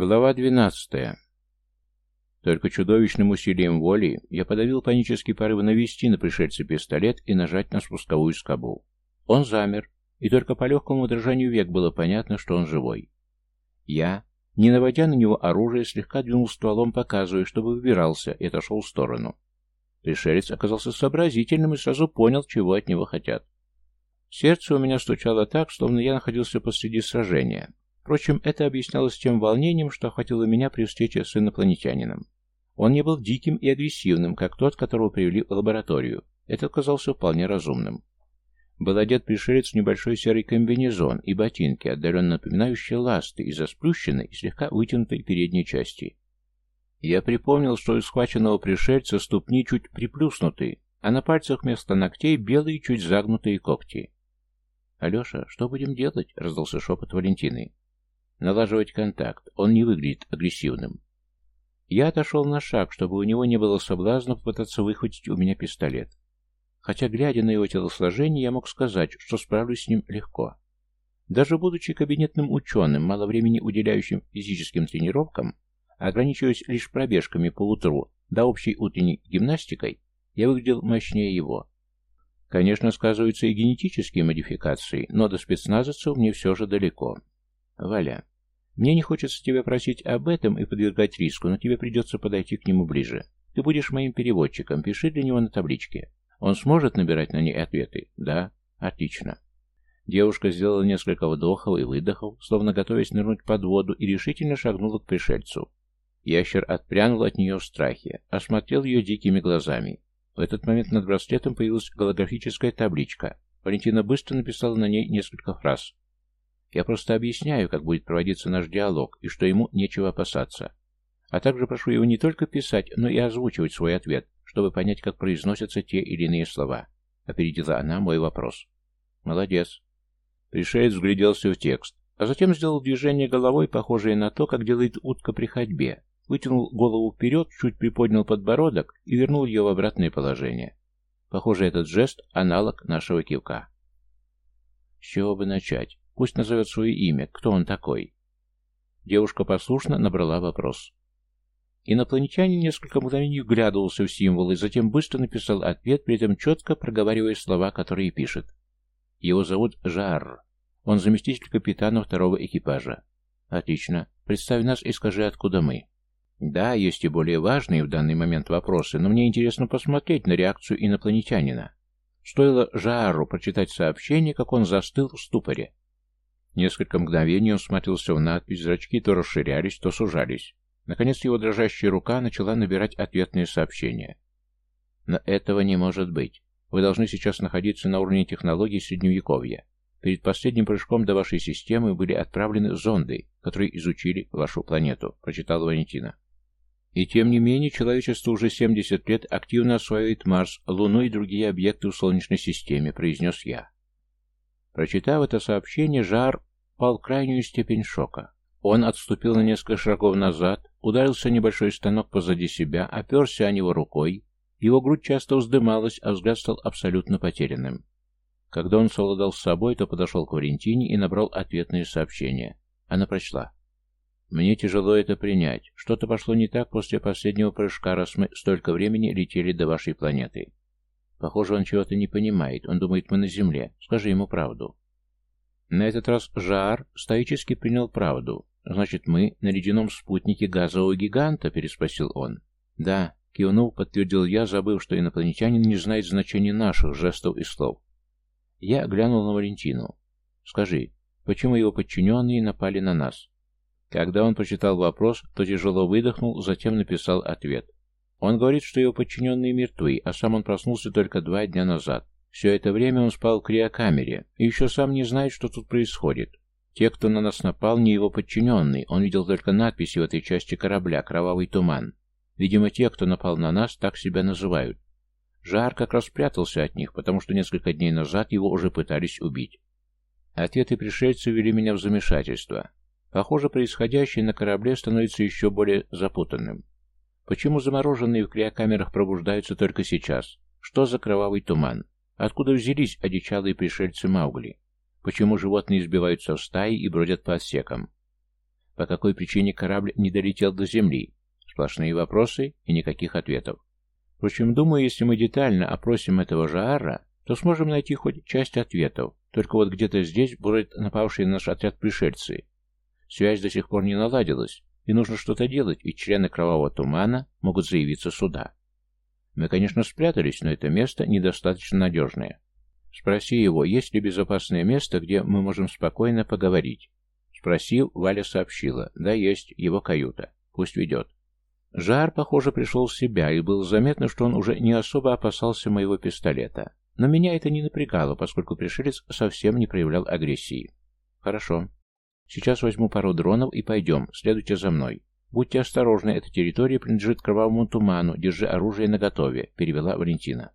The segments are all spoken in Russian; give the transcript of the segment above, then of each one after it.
Глава 12. Только чудовищным усилием воли я подавил панический порыв навести на пришельца пистолет и нажать на спусковую скобу. Он замер, и только по легкому дрожанию век было понятно, что он живой. Я, не наводя на него оружие, слегка двинул стволом, показывая, чтобы выбирался, и отошел в сторону. Пришелец оказался сообразительным и сразу понял, чего от него хотят. Сердце у меня стучало так, словно я находился посреди сражения, Впрочем, это объяснялось тем волнением, что охватило меня при встрече с инопланетянином. Он не был диким и агрессивным, как тот, которого привели в лабораторию. Это казался вполне разумным. Был одет пришелец в небольшой серый комбинезон и ботинки, отдаленно напоминающие ласты из-за сплющенной и слегка вытянутой передней части. Я припомнил, что у схваченного пришельца ступни чуть приплюснуты, а на пальцах вместо ногтей белые чуть загнутые когти. «Алеша, что будем делать?» — раздался шепот Валентины. Налаживать контакт. Он не выглядит агрессивным. Я отошел на шаг, чтобы у него не было соблазна попытаться выхватить у меня пистолет. Хотя, глядя на его телосложение, я мог сказать, что справлюсь с ним легко. Даже будучи кабинетным ученым, мало времени уделяющим физическим тренировкам, ограничиваясь лишь пробежками по утру до общей утренней гимнастикой, я выглядел мощнее его. Конечно, сказываются и генетические модификации, но до спецназовцев мне все же далеко. Валя, мне не хочется тебя просить об этом и подвергать риску, но тебе придется подойти к нему ближе. Ты будешь моим переводчиком, пиши для него на табличке. Он сможет набирать на ней ответы? Да? Отлично. Девушка сделала несколько вдохов и выдохов, словно готовясь нырнуть под воду, и решительно шагнула к пришельцу. Ящер отпрянул от нее в страхе, осмотрел ее дикими глазами. В этот момент над браслетом появилась голографическая табличка. Валентина быстро написала на ней несколько фраз. Я просто объясняю, как будет проводиться наш диалог, и что ему нечего опасаться. А также прошу его не только писать, но и озвучивать свой ответ, чтобы понять, как произносятся те или иные слова. Опередила она мой вопрос. Молодец. Пришелец вгляделся в текст, а затем сделал движение головой, похожее на то, как делает утка при ходьбе. Вытянул голову вперед, чуть приподнял подбородок и вернул ее в обратное положение. Похоже, этот жест — аналог нашего кивка. С чего бы начать? Пусть назовет свое имя. Кто он такой?» Девушка послушно набрала вопрос. Инопланетянин несколько мгновений вглядывался в символы, затем быстро написал ответ, при этом четко проговаривая слова, которые пишет. Его зовут Жар. Он заместитель капитана второго экипажа. Отлично. Представь нас и скажи, откуда мы. Да, есть и более важные в данный момент вопросы, но мне интересно посмотреть на реакцию инопланетянина. Стоило Жару прочитать сообщение, как он застыл в ступоре. Несколько мгновений он смотрелся в надпись, зрачки то расширялись, то сужались. Наконец его дрожащая рука начала набирать ответные сообщения. Но этого не может быть. Вы должны сейчас находиться на уровне технологий Средневековья. Перед последним прыжком до вашей системы были отправлены зонды, которые изучили вашу планету, прочитала Валентина. И тем не менее, человечество уже 70 лет активно осваивает Марс, Луну и другие объекты в Солнечной системе, произнес я. Прочитав это сообщение, Жар пал в крайнюю степень шока. Он отступил на несколько шагов назад, ударился небольшой станок позади себя, оперся о него рукой. Его грудь часто вздымалась, а взгляд стал абсолютно потерянным. Когда он совладал с собой, то подошел к Валентине и набрал ответное сообщение. Она прочла. «Мне тяжело это принять. Что-то пошло не так после последнего прыжка, раз мы столько времени летели до вашей планеты. Похоже, он чего-то не понимает. Он думает, мы на Земле. Скажи ему правду. На этот раз Жар стоически принял правду. «Значит, мы на ледяном спутнике газового гиганта?» – переспросил он. «Да», – кивнул, подтвердил я, забыв, что инопланетянин не знает значения наших жестов и слов. Я глянул на Валентину. «Скажи, почему его подчиненные напали на нас?» Когда он прочитал вопрос, то тяжело выдохнул, затем написал ответ. Он говорит, что его подчиненные мертвы, а сам он проснулся только два дня назад. Все это время он спал в криокамере и еще сам не знает, что тут происходит. Те, кто на нас напал, не его подчиненные. Он видел только надписи в этой части корабля «Кровавый туман». Видимо, те, кто напал на нас, так себя называют. Жар как раз спрятался от них, потому что несколько дней назад его уже пытались убить. Ответы пришельцев вели меня в замешательство. Похоже, происходящее на корабле становится еще более запутанным. Почему замороженные в криокамерах пробуждаются только сейчас? Что за кровавый туман? Откуда взялись одичалые пришельцы Маугли? Почему животные избиваются в стаи и бродят по отсекам? По какой причине корабль не долетел до Земли? Сплошные вопросы и никаких ответов. Впрочем, думаю, если мы детально опросим этого Жаара, то сможем найти хоть часть ответов. Только вот где-то здесь будут напавшие на наш отряд пришельцы. Связь до сих пор не наладилась, и нужно что-то делать, ведь члены Кровавого Тумана могут заявиться сюда. Мы, конечно, спрятались, но это место недостаточно надежное. Спроси его, есть ли безопасное место, где мы можем спокойно поговорить. Спросил, Валя сообщила. Да, есть, его каюта. Пусть ведет. Жар, похоже, пришел в себя, и было заметно, что он уже не особо опасался моего пистолета. Но меня это не напрягало, поскольку пришелец совсем не проявлял агрессии. Хорошо. Сейчас возьму пару дронов и пойдем, следуйте за мной. Будьте осторожны, эта территория принадлежит кровавому туману, держи оружие наготове, перевела Валентина.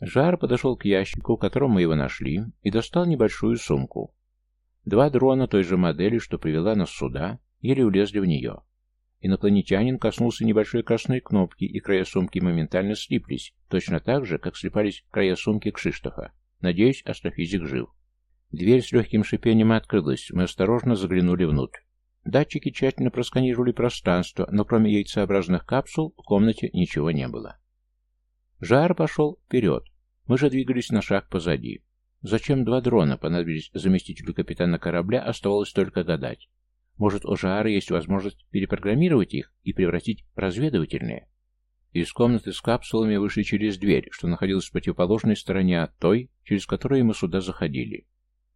Жар подошел к ящику, в котором мы его нашли, и достал небольшую сумку. Два дрона той же модели, что привела нас сюда, еле улезли в нее. Инопланетянин коснулся небольшой красной кнопки, и края сумки моментально слиплись, точно так же, как слипались края сумки Кшиштофа. Надеюсь, астрофизик жив. Дверь с легким шипением открылась, мы осторожно заглянули внутрь. Датчики тщательно просканировали пространство, но кроме яйцеобразных капсул в комнате ничего не было. Жар пошел вперед. Мы же двигались на шаг позади. Зачем два дрона понадобились заместителю капитана корабля, оставалось только гадать. Может, у Жаара есть возможность перепрограммировать их и превратить в разведывательные? Из комнаты с капсулами вышли через дверь, что находилась в противоположной стороне от той, через которую мы сюда заходили.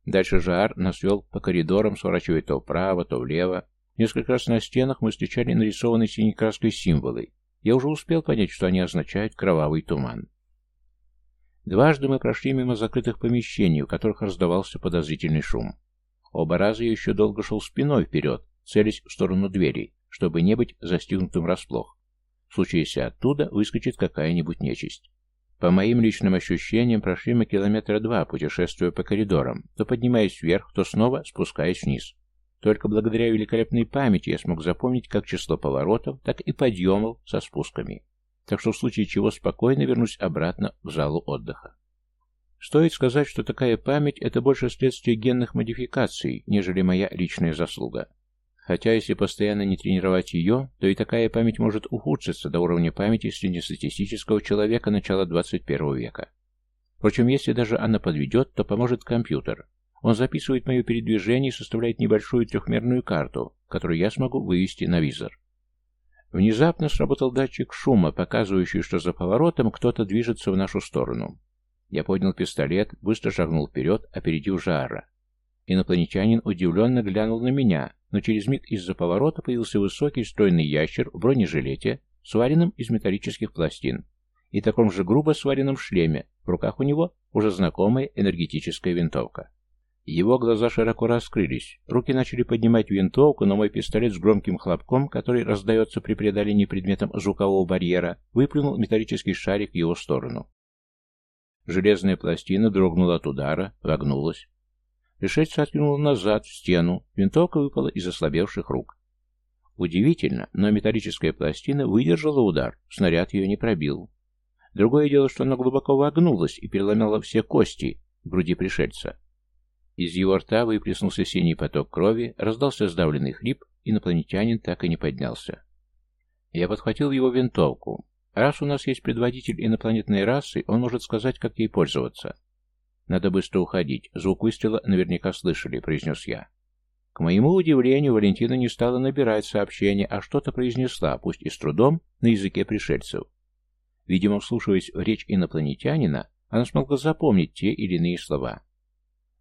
Дальше Жаар нас вел по коридорам, сворачивая то вправо, то влево. Несколько раз на стенах мы встречали нарисованные синей краской символы, я уже успел понять, что они означают «кровавый туман». Дважды мы прошли мимо закрытых помещений, в которых раздавался подозрительный шум. Оба раза я еще долго шел спиной вперед, целясь в сторону двери, чтобы не быть застигнутым врасплох. В случае, если оттуда выскочит какая-нибудь нечисть. По моим личным ощущениям, прошли мы километра два, путешествуя по коридорам, то поднимаясь вверх, то снова спускаясь вниз. Только благодаря великолепной памяти я смог запомнить как число поворотов, так и подъемов со спусками. Так что в случае чего спокойно вернусь обратно в залу отдыха. Стоит сказать, что такая память – это больше следствие генных модификаций, нежели моя личная заслуга. Хотя, если постоянно не тренировать ее, то и такая память может ухудшиться до уровня памяти среднестатистического человека начала 21 века. Впрочем, если даже она подведет, то поможет компьютер, он записывает мое передвижение и составляет небольшую трехмерную карту, которую я смогу вывести на визор. Внезапно сработал датчик шума, показывающий, что за поворотом кто-то движется в нашу сторону. Я поднял пистолет, быстро шагнул вперед, опередив Жара. Инопланетянин удивленно глянул на меня, но через миг из-за поворота появился высокий стройный ящер в бронежилете, сваренном из металлических пластин, и таком же грубо сваренном шлеме, в руках у него уже знакомая энергетическая винтовка. Его глаза широко раскрылись. Руки начали поднимать винтовку, но мой пистолет с громким хлопком, который раздается при преодолении предметом звукового барьера, выплюнул металлический шарик в его сторону. Железная пластина дрогнула от удара, вогнулась. Пришельца откинула назад, в стену. Винтовка выпала из ослабевших рук. Удивительно, но металлическая пластина выдержала удар, снаряд ее не пробил. Другое дело, что она глубоко вогнулась и переломала все кости в груди пришельца. Из его рта выплеснулся синий поток крови, раздался сдавленный хрип, инопланетянин так и не поднялся. Я подхватил его винтовку. Раз у нас есть предводитель инопланетной расы, он может сказать, как ей пользоваться. Надо быстро уходить. Звук выстрела наверняка слышали, произнес я. К моему удивлению, Валентина не стала набирать сообщение, а что-то произнесла, пусть и с трудом, на языке пришельцев. Видимо, вслушиваясь в речь инопланетянина, она смогла запомнить те или иные слова.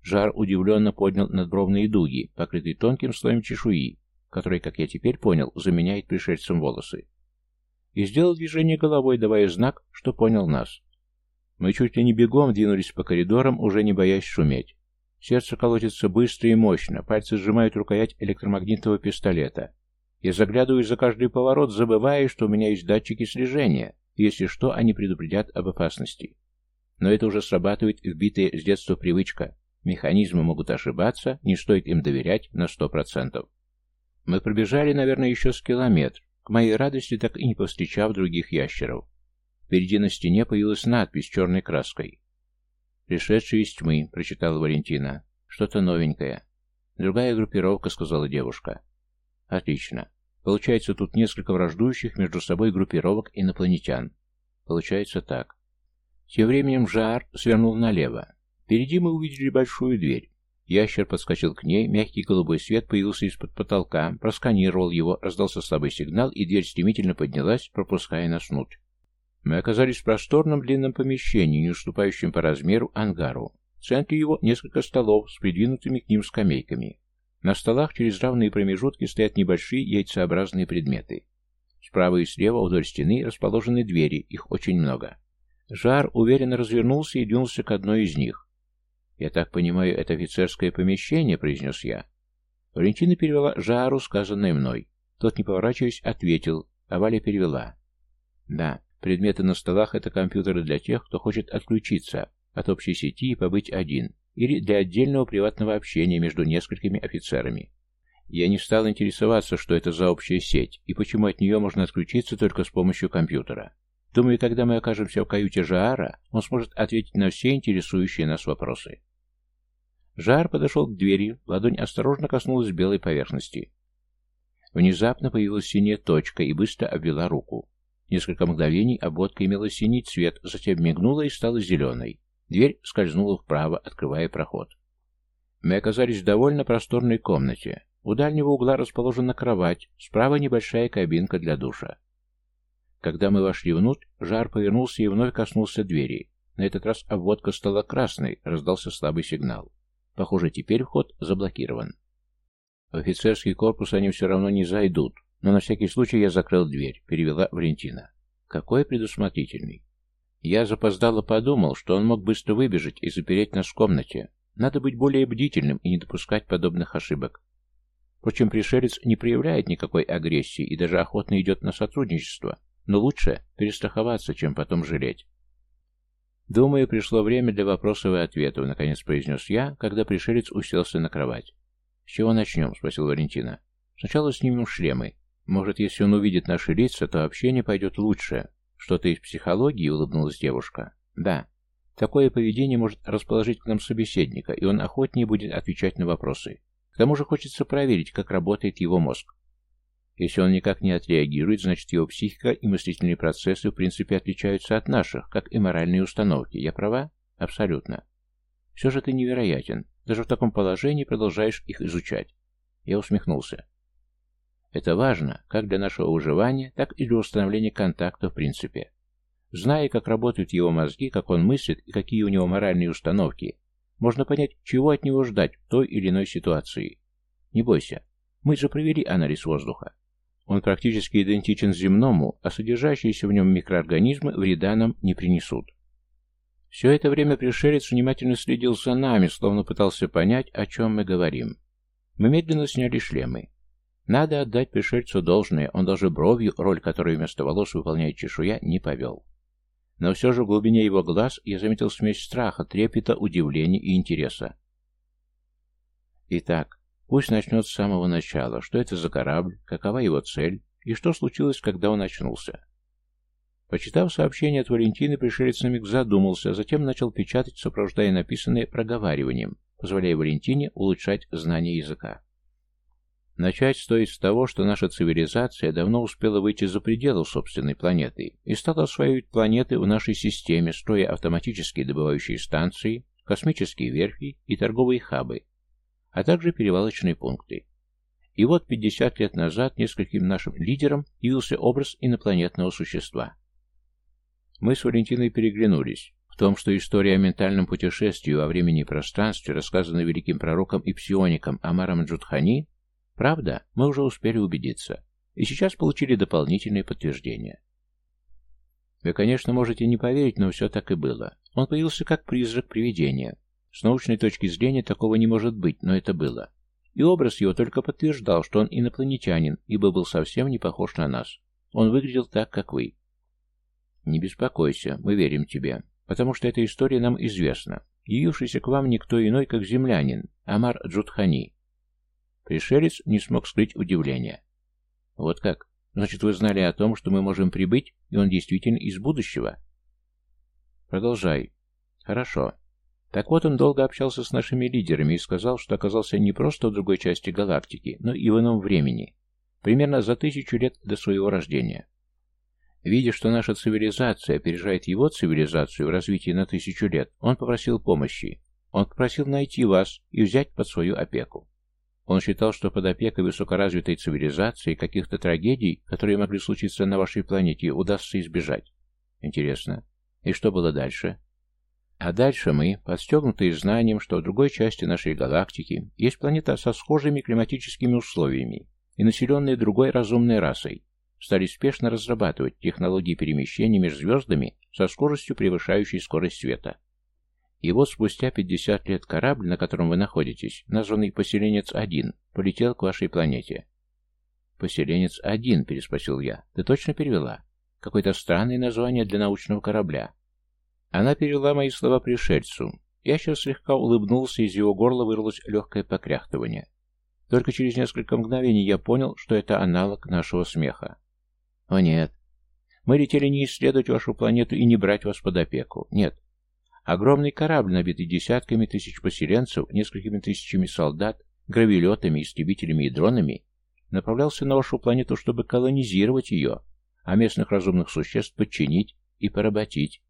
Жар удивленно поднял надбровные дуги, покрытые тонким слоем чешуи, который, как я теперь понял, заменяет пришельцам волосы. И сделал движение головой, давая знак, что понял нас. Мы чуть ли не бегом двинулись по коридорам, уже не боясь шуметь. Сердце колотится быстро и мощно, пальцы сжимают рукоять электромагнитного пистолета. Я заглядываю за каждый поворот, забывая, что у меня есть датчики слежения, если что, они предупредят об опасности. Но это уже срабатывает вбитая с детства привычка. Механизмы могут ошибаться, не стоит им доверять на сто процентов. Мы пробежали, наверное, еще с километр, к моей радости так и не повстречав других ящеров. Впереди на стене появилась надпись черной краской. «Пришедший из тьмы», — прочитала Валентина. «Что-то новенькое». «Другая группировка», — сказала девушка. Отлично. Получается, тут несколько враждующих между собой группировок инопланетян. Получается так. Тем временем Жар свернул налево. Впереди мы увидели большую дверь. Ящер подскочил к ней, мягкий голубой свет появился из-под потолка, просканировал его, раздался слабый сигнал, и дверь стремительно поднялась, пропуская нас внутрь. Мы оказались в просторном длинном помещении, не уступающем по размеру ангару. В центре его несколько столов с придвинутыми к ним скамейками. На столах через равные промежутки стоят небольшие яйцеобразные предметы. Справа и слева вдоль стены расположены двери, их очень много. Жар уверенно развернулся и двинулся к одной из них. «Я так понимаю, это офицерское помещение», — произнес я. Валентина перевела Жару, сказанное мной. Тот, не поворачиваясь, ответил, а Валя перевела. «Да, предметы на столах — это компьютеры для тех, кто хочет отключиться от общей сети и побыть один или для отдельного приватного общения между несколькими офицерами. Я не стал интересоваться, что это за общая сеть, и почему от нее можно отключиться только с помощью компьютера. Думаю, когда мы окажемся в каюте Жаара, он сможет ответить на все интересующие нас вопросы. Жаар подошел к двери, ладонь осторожно коснулась белой поверхности. Внезапно появилась синяя точка и быстро обвела руку. Несколько мгновений обводка имела синий цвет, затем мигнула и стала зеленой. Дверь скользнула вправо, открывая проход. Мы оказались в довольно просторной комнате. У дальнего угла расположена кровать, справа небольшая кабинка для душа. Когда мы вошли внутрь, жар повернулся и вновь коснулся двери. На этот раз обводка стала красной, раздался слабый сигнал. Похоже, теперь вход заблокирован. В офицерский корпус они все равно не зайдут, но на всякий случай я закрыл дверь, перевела Валентина. Какой предусмотрительный. Я запоздало подумал, что он мог быстро выбежать и запереть нас в комнате. Надо быть более бдительным и не допускать подобных ошибок. Впрочем, пришелец не проявляет никакой агрессии и даже охотно идет на сотрудничество, но лучше перестраховаться, чем потом жалеть. «Думаю, пришло время для вопросов и ответов», — наконец произнес я, когда пришелец уселся на кровать. «С чего начнем?» — спросил Валентина. «Сначала снимем шлемы. Может, если он увидит наши лица, то общение пойдет лучше. «Что-то из психологии?» — улыбнулась девушка. «Да. Такое поведение может расположить к нам собеседника, и он охотнее будет отвечать на вопросы. К тому же хочется проверить, как работает его мозг. Если он никак не отреагирует, значит его психика и мыслительные процессы в принципе отличаются от наших, как и моральные установки. Я права? Абсолютно. Все же ты невероятен. Даже в таком положении продолжаешь их изучать. Я усмехнулся. Это важно как для нашего выживания, так и для установления контакта в принципе. Зная, как работают его мозги, как он мыслит и какие у него моральные установки, можно понять, чего от него ждать в той или иной ситуации. Не бойся, мы же провели анализ воздуха. Он практически идентичен земному, а содержащиеся в нем микроорганизмы вреда нам не принесут. Все это время пришелец внимательно следил за нами, словно пытался понять, о чем мы говорим. Мы медленно сняли шлемы. Надо отдать пришельцу должное, он даже бровью, роль которой вместо волос выполняет чешуя, не повел. Но все же в глубине его глаз я заметил смесь страха, трепета, удивления и интереса. Итак, пусть начнет с самого начала. Что это за корабль, какова его цель и что случилось, когда он очнулся. Почитав сообщение от Валентины, пришелец на миг задумался, а затем начал печатать, сопровождая написанное проговариванием, позволяя Валентине улучшать знание языка. Начать стоит с того, что наша цивилизация давно успела выйти за пределы собственной планеты и стала осваивать планеты в нашей системе, строя автоматические добывающие станции, космические верфи и торговые хабы, а также перевалочные пункты. И вот 50 лет назад нескольким нашим лидерам явился образ инопланетного существа. Мы с Валентиной переглянулись. В том, что история о ментальном путешествии во времени и пространстве, рассказанная великим пророком и псиоником Амаром Джудхани, Правда, мы уже успели убедиться, и сейчас получили дополнительные подтверждения. Вы, конечно, можете не поверить, но все так и было. Он появился как призрак привидения. С научной точки зрения такого не может быть, но это было. И образ его только подтверждал, что он инопланетянин, ибо был совсем не похож на нас. Он выглядел так, как вы. Не беспокойся, мы верим тебе, потому что эта история нам известна. Явившийся к вам никто иной, как землянин, Амар Джудхани, Пришелец не смог скрыть удивление. «Вот как? Значит, вы знали о том, что мы можем прибыть, и он действительно из будущего?» «Продолжай». «Хорошо. Так вот, он долго общался с нашими лидерами и сказал, что оказался не просто в другой части галактики, но и в ином времени. примерно за тысячу лет до своего рождения. Видя, что наша цивилизация опережает его цивилизацию в развитии на тысячу лет, он попросил помощи. Он попросил найти вас и взять под свою опеку. Он считал, что под опекой высокоразвитой цивилизации каких-то трагедий, которые могли случиться на вашей планете, удастся избежать. Интересно. И что было дальше? А дальше мы, подстегнутые знанием, что в другой части нашей галактики есть планета со схожими климатическими условиями и населенная другой разумной расой, стали спешно разрабатывать технологии перемещения между звездами со скоростью, превышающей скорость света. И вот спустя 50 лет корабль, на котором вы находитесь, названный «Поселенец-1», полетел к вашей планете. «Поселенец-1», — переспросил я. «Ты точно перевела? Какое-то странное название для научного корабля». Она перевела мои слова пришельцу. Я сейчас слегка улыбнулся, из его горла вырвалось легкое покряхтывание. Только через несколько мгновений я понял, что это аналог нашего смеха. «О нет, мы летели не исследовать вашу планету и не брать вас под опеку. Нет, Огромный корабль, набитый десятками тысяч поселенцев, несколькими тысячами солдат, гравилетами, истребителями и дронами, направлялся на вашу планету, чтобы колонизировать ее, а местных разумных существ подчинить и поработить.